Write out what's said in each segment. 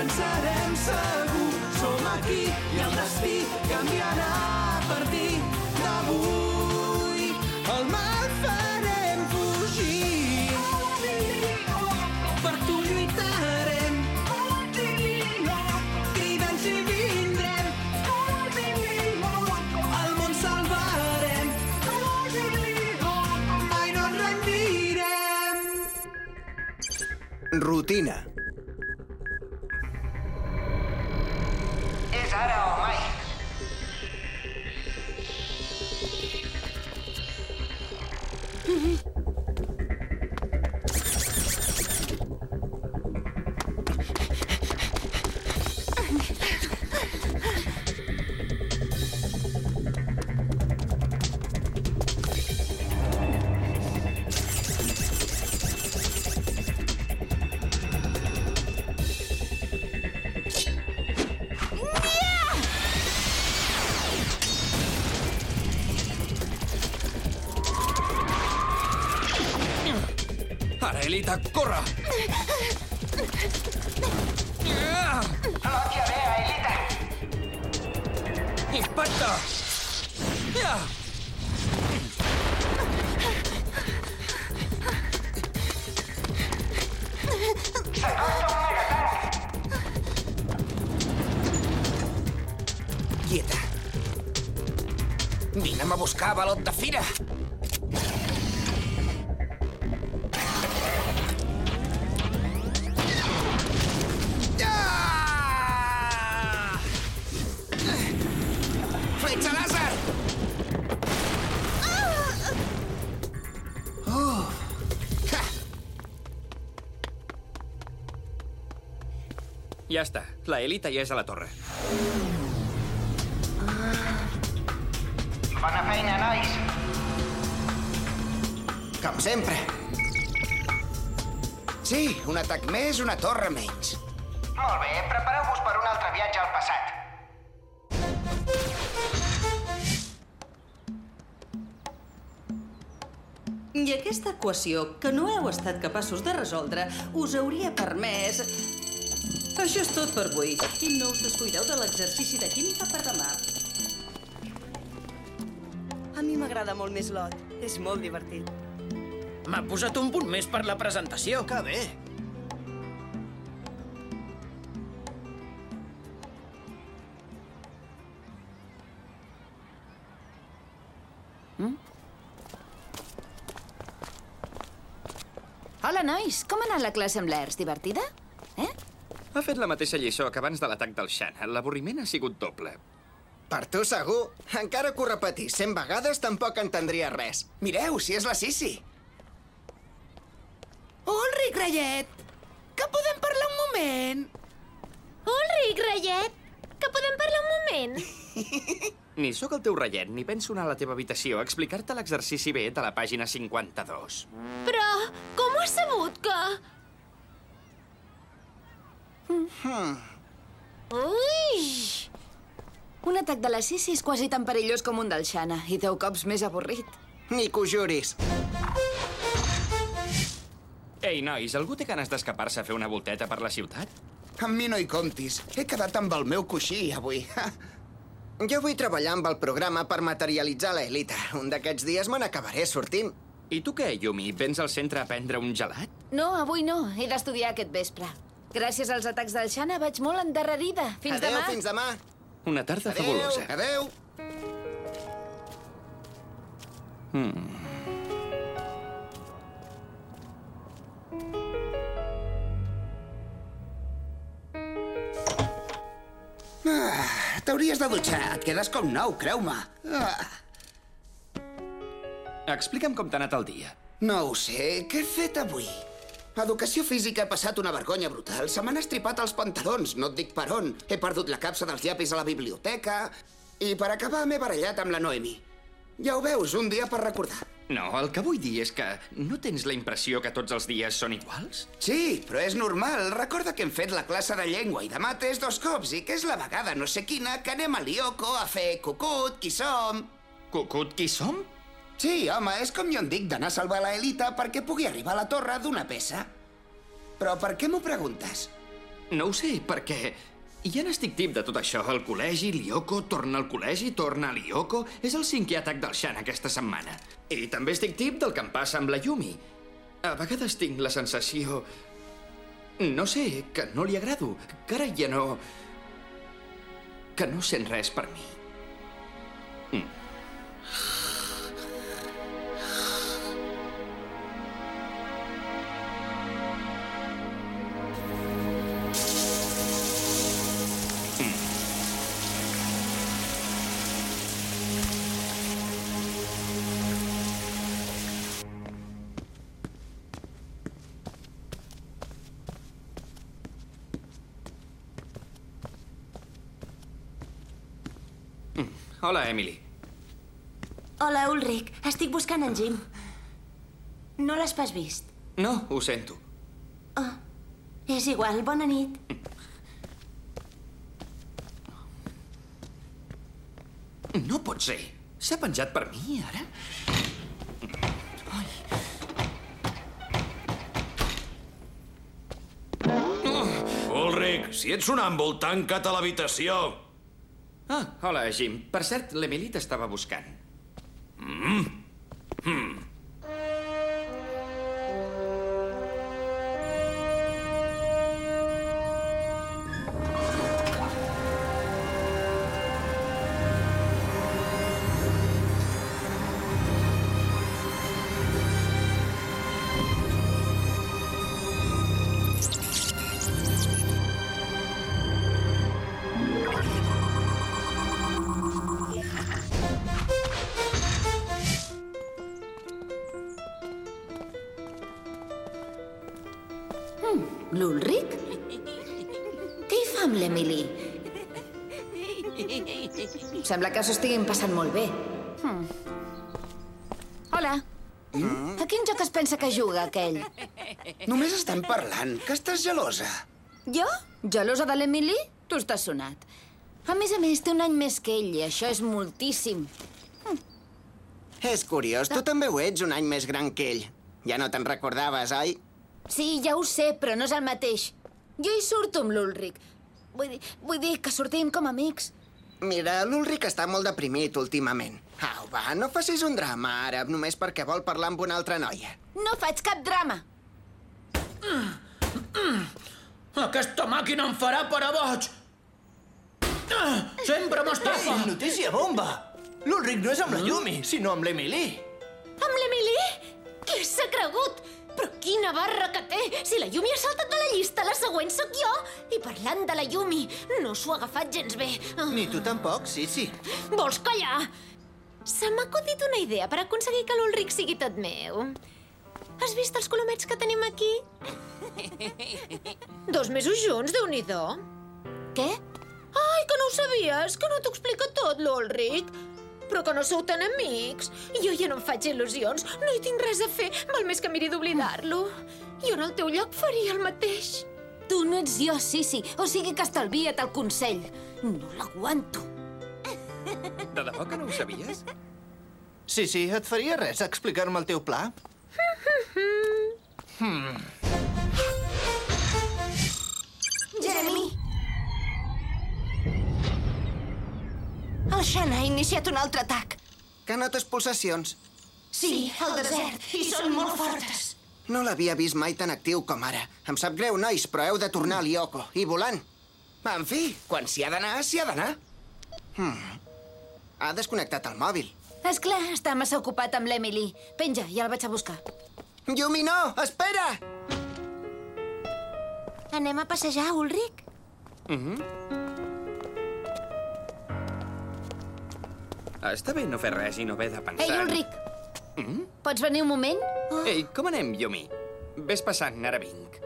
vencerem segur. Som aquí i el destí canviarà a partir Rutina. Elita, corre! Ah! Elogia Bea, Elita. Impacte! Ja! S'acosta un megatanc. Quieta. Vine'm a buscar, Ja està. La Elita ja és a la torre. Bona feina, nois. Com sempre. Sí, un atac més, una torre menys. Molt bé, prepareu-vos per un altre viatge al passat. I aquesta equació, que no heu estat capaços de resoldre, us hauria permès... Això és tot per avui. I no us descuideu de l'exercici de química per demà. A mi m'agrada molt més l'Ot. És molt divertit. M'ha posat un punt més per la presentació. Que bé. Hola, nois. Com ha anat la classe amb l'ERS? Divertida? Ha fet la mateixa lliçó que abans de l'atac del Shanna. L'avorriment ha sigut doble. Per tu segur. Encara que ho repetís cent vegades, tampoc entendria res. Mireu, si és la Sissi. Ulric, Rayet! Que podem parlar un moment? Ulric, Rayet, que podem parlar un moment? Ni sóc el teu reiet, ni penso anar a la teva habitació a explicar-te l'exercici B de la pàgina 52. Però com ho has sabut que... Ui! Un atac de la Sissi és quasi tan perillós com un del Xana i deu cops més avorrit. Ni que ho juris. Ei, nois, algú té ganes d'escapar-se a fer una volteta per la ciutat? Amb mi no hi comptis. He quedat amb el meu coixí, avui. Jo vull treballar amb el programa per materialitzar l'Elita. Un d'aquests dies me n'acabaré sortint. I tu què, Yumi? Vens al centre a prendre un gelat? No, avui no. He d'estudiar aquest vespre. Gràcies als atacs del Xana vaig molt endarrerida. Fins Adeu, demà. fins demà. Una tarda Adeu, fabulosa. adeu. Ah, T'hauries de dutxar. Et quedes com nou, creu-me. Ah, Explica'm com t'ha anat el dia. no ho sé. Què he fet avui? Educació física ha passat una vergonya brutal. Se m'han estripat els pantalons, no et dic per on. He perdut la capsa dels llapis a la biblioteca. I per acabar m'he barallat amb la Noemi. Ja ho veus, un dia per recordar. No, el que vull dir és que no tens la impressió que tots els dies són iguals? Sí, però és normal. Recorda que hem fet la classe de llengua i de mates dos cops i que és la vegada no sé quina que anem a l'Ioko a fer cucut, qui som... Cucut, qui som? Sí, home, és com jo en dic d'anar a salvar la Elita perquè pugui arribar a la torre d'una peça. Però per què m'ho preguntes? No ho sé, perquè ja n'estic tip de tot això. El col·legi, l'Ioko, torna al col·legi, torna a l'Ioko... És el cinquè atac del Shan aquesta setmana. I també estic tip del que em passa amb la Yumi. A vegades tinc la sensació... No sé, que no li agrado, que ara ja no... que no sent res per mi. Hola, Emily. Hola, Ulrich. Estic buscant en Jim. No l'has pas vist? No, ho sento. Oh, és igual. Bona nit. No pot ser. S'ha penjat per mi, ara? Ulrich, si ets sonàmbul, tanca't a l'habitació. Ah, hola, Jim. Per cert, l'Emily t'estava buscant. L'Ulric? Què hi fa amb l'Emily? Sembla que s'ho estiguin passant molt bé. Hmm. Hola. A quin joc es pensa que juga, aquell? Només estem parlant, que estàs gelosa. Jo? Gelosa de l'Emily? Tu estàs sonat. A més a més, té un any més que ell i això és moltíssim. És curiós, tu també ho ets un any més gran que ell. Ja no te'n recordaves, oi? Sí, ja ho sé, però no és el mateix. Jo hi surto amb l'Ulric. Vull dir, vull dir que sortim com amics. Mira, l'Ulric està molt deprimit últimament. Au, va, no facis un drama ara, només perquè vol parlar amb una altra noia. No faig cap drama. Aquesta màquina em farà per a boig! Ah, Sempre m'estafa! Ei, notícia bomba! L'Ulric no és amb la Yumi, sinó amb l'Emily. Amb l'Emily? Què s'ha cregut? Però quina barra que té! Si la Yumi ha saltat de la llista, la següent sóc jo! I parlant de la Yumi, no s'ho ha agafat gens bé. Ah, Ni tu tampoc, sí, sí. Vols callar? Se m'ha acudit una idea per aconseguir que l'Ulric sigui tot meu. Has vist els colomets que tenim aquí? Dos mesos junts, déu nhi Què? Ai, que no ho sabies, que no t'ho explica tot, l'Ulric. Però que no sou tan amics. Jo ja no em faig il·lusions, no hi tinc res a fer, val més que miri d'oblidar-lo. Jo en el teu lloc faria el mateix. Tu no ets jo, Sissi, o sigui que estalvia't el consell. No l'aguanto. De debò que no ho sabies? Sí, sí, et faria res explicar-me el teu pla? Jeremy! El Shan ha iniciat un altre atac. Que notes pulsacions? Sí, al desert, i són molt fortes. No l'havia vist mai tan actiu com ara. Em sap greu, nois, però heu de tornar a l'Ioko. I volant. En fi, quan s'hi ha d'anar, s'hi ha d'anar. Hmm. Ha desconnectat el mòbil. És clar, està massa ocupat amb l'Emily. Penja, ja el vaig a buscar. Yumi, no! Espera! Anem a passejar, Ulric? Està bé no fer res i no haver de pensar... Ei, Ulric! Pots venir un moment? Ei, com anem, Yumi? Ves passant, ara vinc.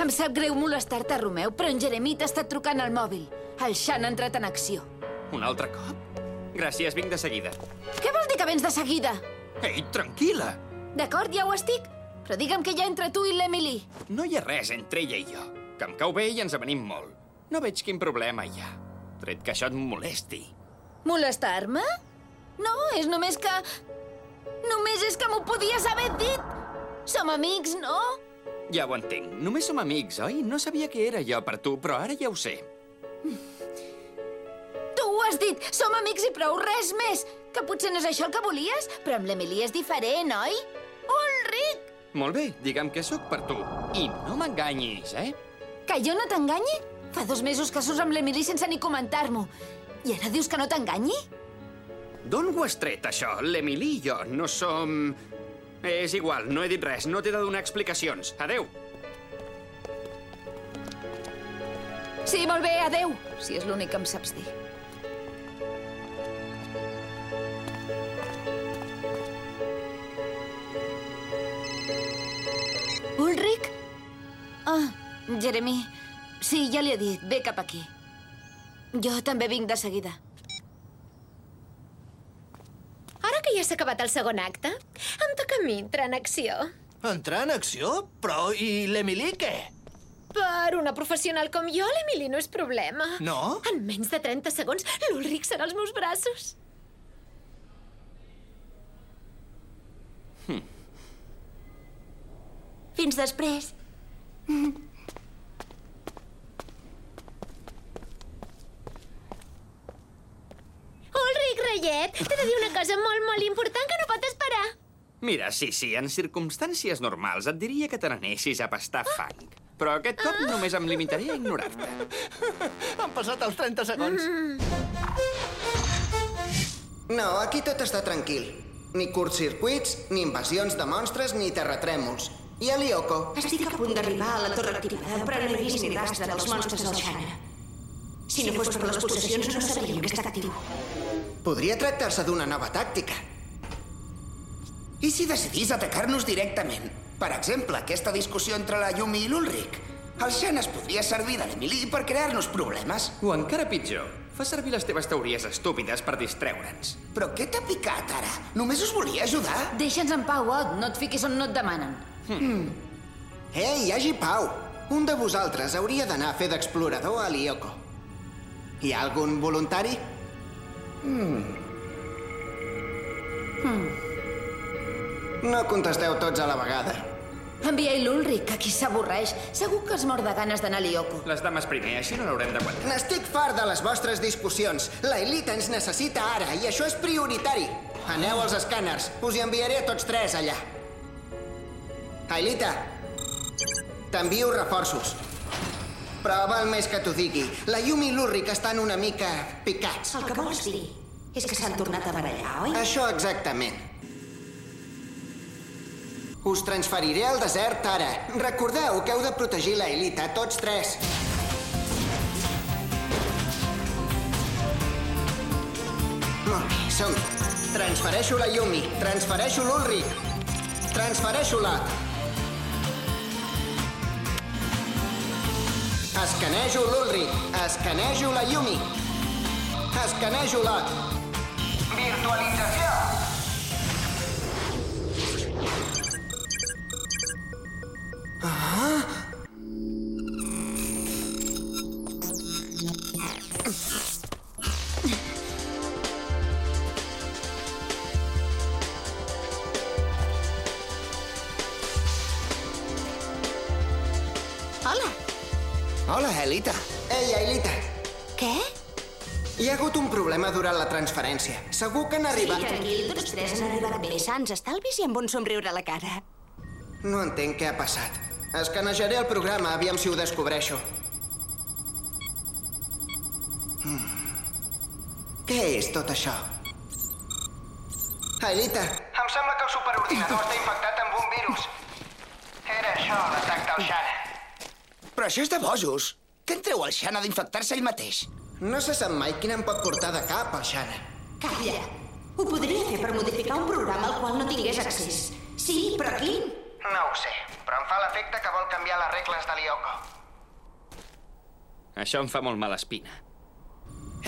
Em sap greu molestar-te, Romeu, però en Jeremy t'ha estat trucant al mòbil. El Xan ha entrat en acció. Un altre cop? Gràcies, vinc de seguida. Què vol dir que vens de seguida? Ei, tranquil·la. D'acord, ja ho estic. Però digue'm què hi ha entre tu i l'Emily. No hi ha res entre ella i jo. Que em cau bé i ens avenim molt. No veig quin problema hi ha. Tret que això et molesti. Molestar-me? No, és només que... Només és que m'ho podies haver dit. Som amics, no? Ja ho entenc. Només som amics, oi? No sabia que era jo per tu, però ara ja ho sé. Tu ho has dit, som amics i prou, res més. Que potser no és això el que volies, però amb l'Emily és diferent, oi? Ulric! Molt bé, digue'm que sóc per tu. I no m'enganyis, eh? Que jo no t'enganyi? Fa dos mesos que surts amb l'Emily sense ni comentar-m'ho. I ara dius que no t'enganyi? D'on ho has tret, això? L'Emily i jo no som... És igual, no he dit res. No t'he de donar explicacions. Adeu. Sí, molt bé, adeu, si és l'únic que em saps dir. Ulric? Ah, Jeremy. Sí, ja li he dit. Ve cap aquí. Jo també vinc de seguida. Ara que ja s'ha acabat el segon acte, em toca a mi entrar en acció. Entrar en acció? Però i l'Emily què? Per una professional com jo, l'Emily no és problema. No? En menys de 30 segons, l'Ulric serà als meus braços. Fins després. Reiet, t'he de dir una cosa molt, molt important que no pot esperar. Mira, sí, sí, en circumstàncies normals et diria que te n'anessis a pastar fang. Però aquest cop només em limitaré a ignorar-te. Han passat els 30 segons. No, aquí tot està tranquil. Ni curtcircuits, ni invasions de monstres, ni terratrèmols. I a Lyoko? Estic a punt d'arribar a la torre activada, però no he vist ni rastre dels monstres del Xana. Si no fos per les pulsacions, no sabríem que està actiu. Podria tractar-se d'una nova tàctica. I si decidís atacar-nos directament? Per exemple, aquesta discussió entre la Yumi i l'Ulric. El Xan es podria servir de l'Emily per crear-nos problemes. O encara pitjor, fa servir les teves teories estúpides per distreure'ns. Però què t'ha picat, ara? Només us volia ajudar. Deixa'ns en pau, Odd. No et fiquis on no et demanen. Hmm. Ei, hi hagi pau. Un de vosaltres hauria d'anar a fer d'explorador a Lyoko. Hi ha algun voluntari? Hmm. No contesteu tots a la vegada. Envia-hi l'Ulric, que aquí s'avorreix. Segur que es mor de ganes d'anar a Lyoko. Les dames primer, així no l'haurem d'aguantar. N'estic fart de les vostres discussions. La Elita ens necessita ara, i això és prioritari. Aneu als escàners. Us hi enviaré a tots tres allà. Ailita, t'envio reforços. Però val més que t'ho digui. La Yumi i l'Ulric estan una mica picats. El que vols dir és que s'han tornat a barallar, oi? Això exactament. Us transferiré al desert ara. Recordeu que heu de protegir la Elita, tots tres. Molt bé, som -hi. Transfereixo la Yumi, transfereixo l'Ulric. Transfereixo-la. Escanejo l'Ulric, escanejo la Yumi. Escanejo la... Virtualització. Ah? Hola, Elita. Ei, Elita. Què? Hi ha hagut un problema durant la transferència. Segur que han arribat... Sí, tranquil, tots tres han arribat bé, sants, estalvis i amb un somriure a la cara. No entenc què ha passat. Escanejaré el programa, aviam si ho descobreixo. Hmm. Què és tot això? Aelita, Em sembla que el superordinador està infectat amb un virus. Era això, l'atac del Xana. Però això és de bojos. Què en treu el Xana d'infectar-se ell mateix? no se sap mai quin em pot portar de cap, el Xana. Calla. Ho podria fer per modificar un programa al qual no tingués accés. Sí, però quin? No ho sé, però em fa l'efecte que vol canviar les regles de l'Ioko. Això em fa molt mala espina.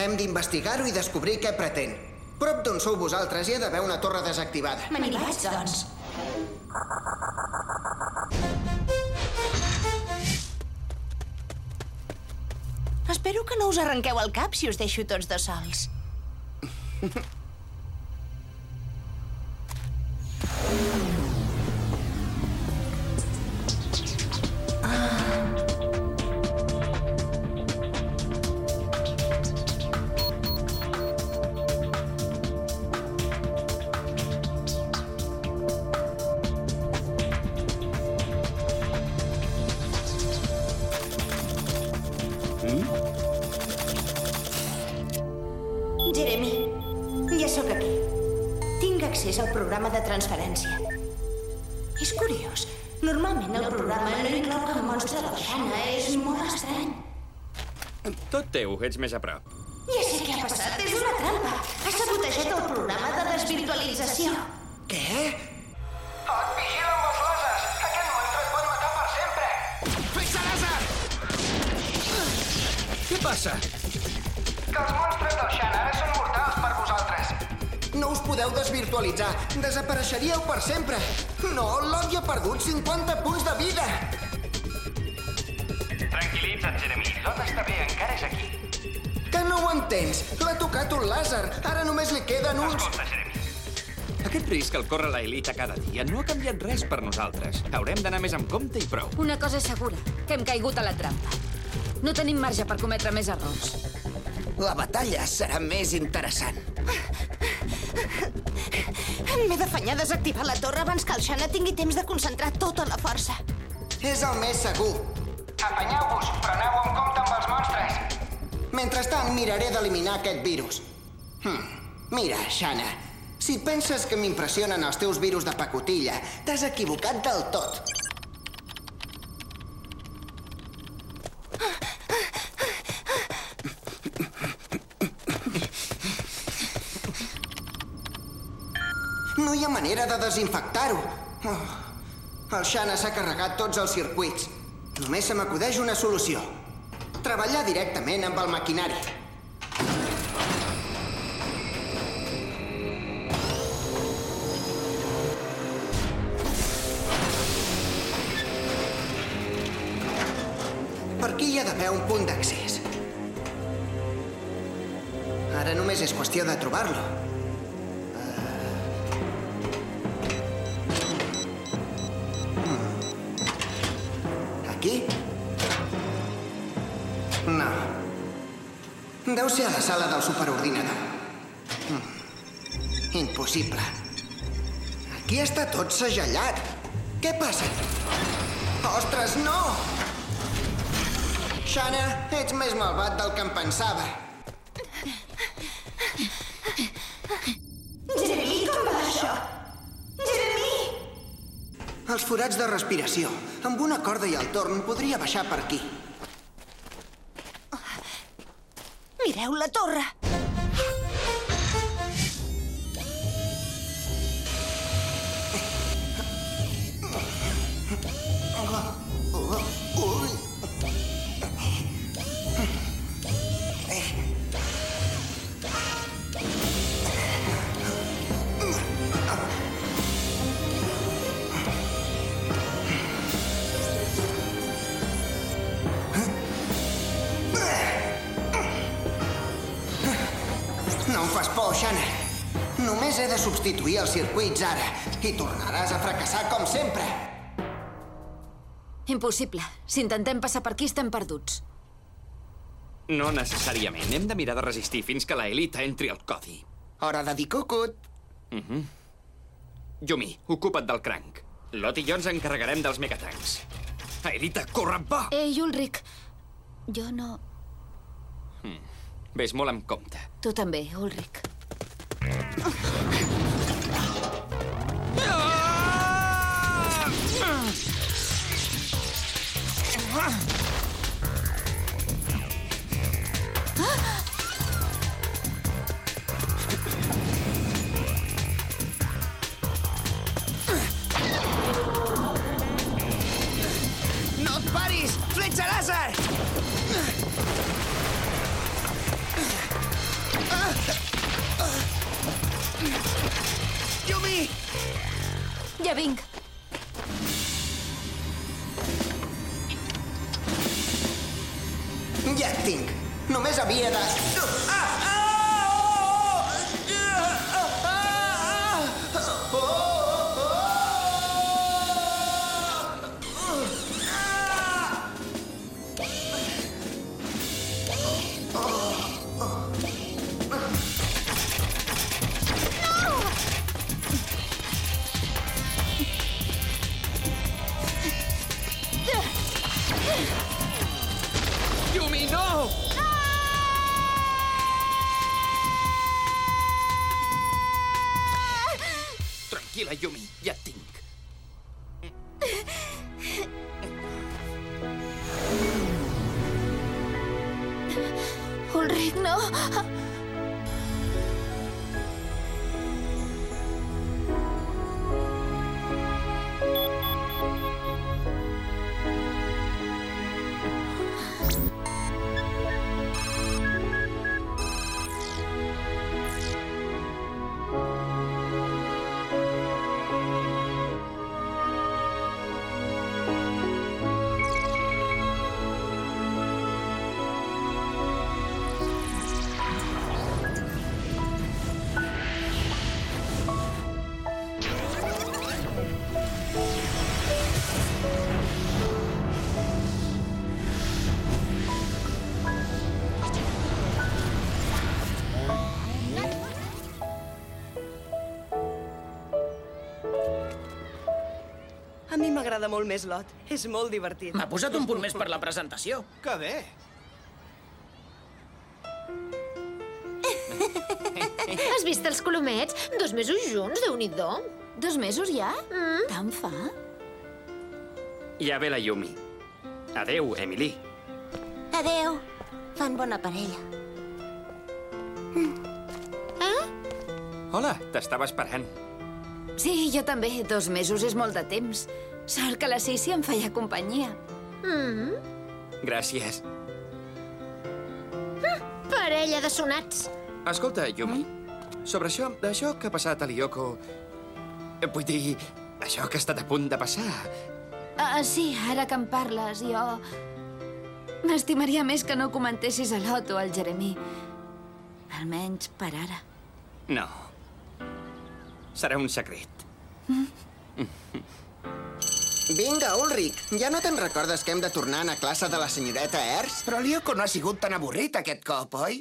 Hem d'investigar-ho i descobrir què pretén. Prop d'on sou vosaltres hi ha d'haver una torre desactivada. Me n'hi vaig, doncs. Espero que no us arrenqueu el cap si us deixo tots dos sols. teu, ets més a prop. Ja sé què ha passat. És una trampa. Ha sabotejat el programa de desvirtualització. Què? Et vigila amb els làsers! Aquest monstre et pot matar per sempre! Làser! Què passa? Que els monstres del Xan ara són mortals per vosaltres. No us podeu desvirtualitzar. Desapareixeríeu per sempre. No, l'Odi ha perdut 50 punts de vida. Tranquil·litza't, Jeremy. Està bé, encara és aquí. Que no ho entens? L'ha tocat un làser. Ara només li queden uns... Escolta, Jeremy. Aquest risc el corre la Elita cada dia no ha canviat res per nosaltres. Haurem d'anar més amb compte i prou. Una cosa és segura, que hem caigut a la trampa. No tenim marge per cometre més errors. La batalla serà més interessant. M'he d'afanyar a desactivar la torre abans que el Xana tingui temps de concentrar tota la força. És el més segur. Apanyeu-vos, però aneu amb compte amb els monstres. Mentrestant, miraré d'eliminar aquest virus. Hm. Mira, Xana, si penses que m'impressionen els teus virus de pacotilla, t'has equivocat del tot. No hi ha manera de desinfectar-ho. Oh. El Xana s'ha carregat tots els circuits. Només se m'acudeix una solució. Treballar directament amb el maquinari. Per aquí hi ha d'haver un punt d'accés. Ara només és qüestió de trobar-lo. Deu ser a la sala del superordinador. Mm. Impossible. Aquí està tot segellat. Què passa? Ostres, no! Xana, ets més malvat del que em pensava. Jeremy, com va això? Jeremy! Els forats de respiració. Amb una corda i el torn podria baixar per aquí. Mireu la No em fas por, Xana. Només he de substituir els circuits ara i tornaràs a fracassar com sempre. Impossible. Si intentem passar per aquí, estem perduts. No necessàriament. Hem de mirar de resistir fins que la Elita entri al codi. Hora de dir cucut. Uh -huh. Yumi, ocupa't del cranc. Lot i jo ens encarregarem dels megatancs. Elita, corre, va! Ei, Ulrich, jo no... Hmm. Ves molt amb compte. Tu també, Ulrich. No A mi m'agrada molt més Lot. És molt divertit. M'ha posat un punt més per la presentació. Que bé. Has vist els colomets? Dos mesos junts, déu nhi -do. Dos mesos ja? Mm. Tant fa? Ja ve la Yumi. Adeu, Emily. Adeu. Fan bona parella. Hola, t'estava esperant. Sí, jo també. Dos mesos és molt de temps. Sort que la Cici em feia companyia. Mm. Gràcies. Parella de sonats. Escolta, Yumi, sobre això, això que ha passat a l'Ioko... eh, Vull dir, això que ha estat a punt de passar... Ah, sí, ara que em parles, jo... M'estimaria més que no comentessis a l'Ot o al Jeremy. Almenys per ara. No. Serà un secret. Vinga, Ulrich, ja no te'n recordes que hem de tornar a anar a classe de la senyoreta Ers? Però l'Ioko no ha sigut tan avorrit aquest cop, oi?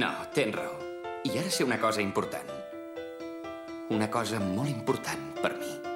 No, tens raó. I ara sé una cosa important. Una cosa molt important per mi.